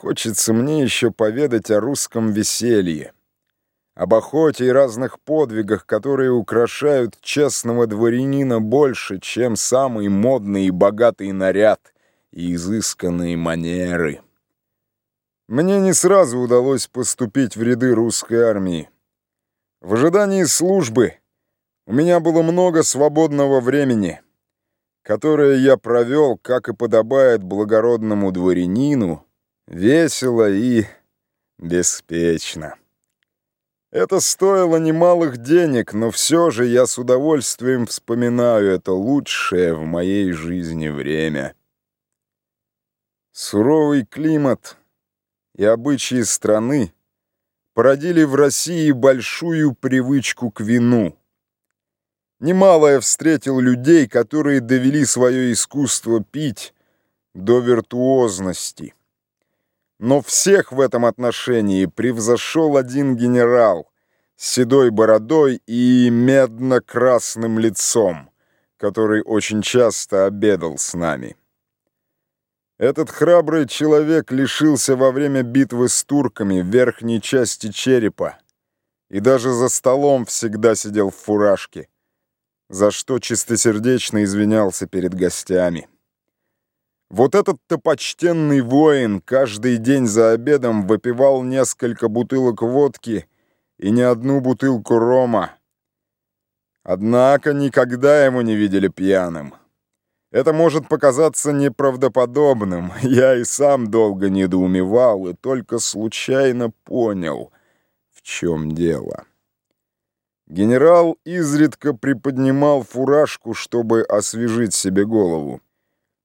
Хочется мне еще поведать о русском веселье, об охоте и разных подвигах, которые украшают честного дворянина больше, чем самый модный и богатый наряд и изысканные манеры. Мне не сразу удалось поступить в ряды русской армии. В ожидании службы у меня было много свободного времени, которое я провел, как и подобает благородному дворянину, весело и беспечно. Это стоило немалых денег, но все же я с удовольствием вспоминаю это лучшее в моей жизни время. Суровый климат и обычаи страны породили в России большую привычку к вину. Немало я встретил людей, которые довели свое искусство пить до виртуозности. Но всех в этом отношении превзошел один генерал с седой бородой и медно-красным лицом, который очень часто обедал с нами. Этот храбрый человек лишился во время битвы с турками верхней части черепа и даже за столом всегда сидел в фуражке, за что чистосердечно извинялся перед гостями. Вот этот-то почтенный воин каждый день за обедом выпивал несколько бутылок водки и не одну бутылку рома. Однако никогда его не видели пьяным. Это может показаться неправдоподобным. Я и сам долго недоумевал и только случайно понял, в чем дело. Генерал изредка приподнимал фуражку, чтобы освежить себе голову.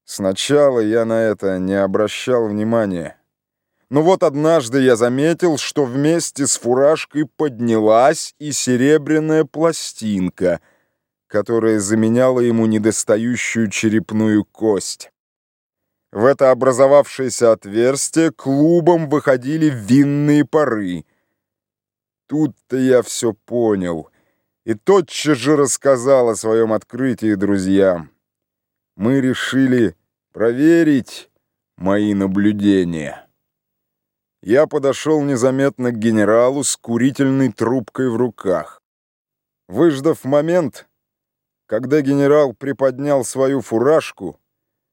Сначала я на это не обращал внимания. Но вот однажды я заметил, что вместе с фуражкой поднялась и серебряная пластинка, которая заменяла ему недостающую черепную кость. В это образовавшееся отверстие клубом выходили винные пары. Тут-то я все понял и тотчас же рассказал о своем открытии друзьям мы решили проверить мои наблюдения. Я подошел незаметно к генералу с курительной трубкой в руках. Выждав момент, когда генерал приподнял свою фуражку,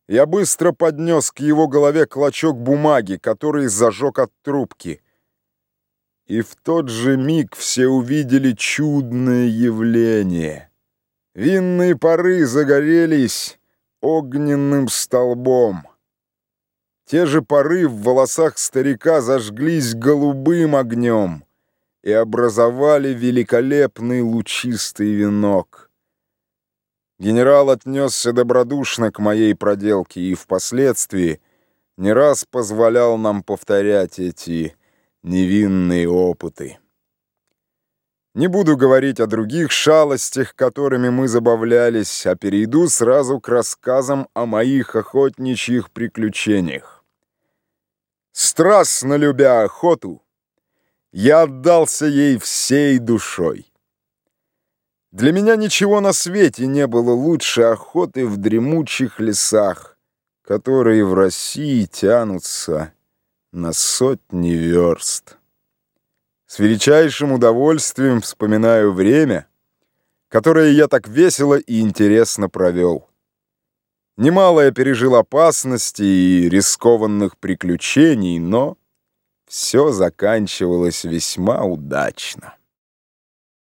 я быстро поднес к его голове клочок бумаги, который зажег от трубки. И в тот же миг все увидели чудное явление. Винные пары загорелись, огненным столбом. Те же поры в волосах старика зажглись голубым огнем и образовали великолепный лучистый венок. Генерал отнесся добродушно к моей проделке и впоследствии не раз позволял нам повторять эти невинные опыты. Не буду говорить о других шалостях, которыми мы забавлялись, а перейду сразу к рассказам о моих охотничьих приключениях. Страстно любя охоту, я отдался ей всей душой. Для меня ничего на свете не было лучше охоты в дремучих лесах, которые в России тянутся на сотни верст. С величайшим удовольствием вспоминаю время, которое я так весело и интересно провел. Немало я пережил опасностей и рискованных приключений, но все заканчивалось весьма удачно.